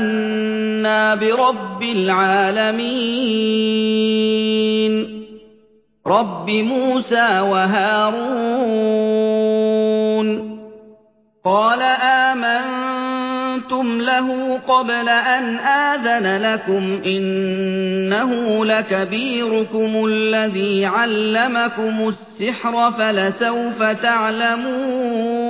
آمنا برب العالمين. رب موسى وهارون. قال آمنتم له قبل أن آذن لكم إنه لكبيركم الذي علمكم السحر فلسوف تعلمون.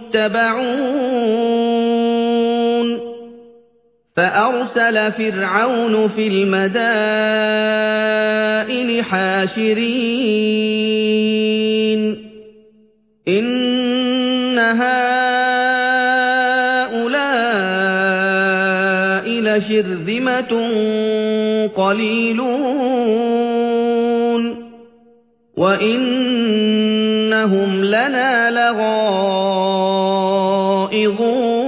متبعون فأرسل فرعون في المدائن حاشرين. إن هؤلاء لشرذمة قليلون. وإنهم لنا لغائظون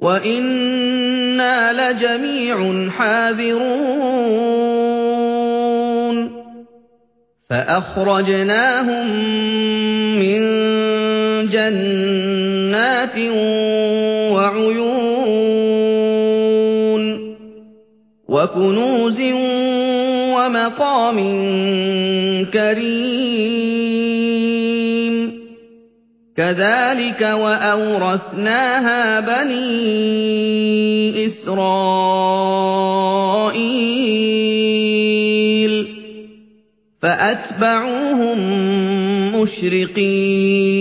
وإنا لجميع حاذرون. فأخرجناهم من جنات وعيون وكنوز ومقام كريم. كذلك وأورثناها بني إسرائيل فأتبعوهم مشرقين.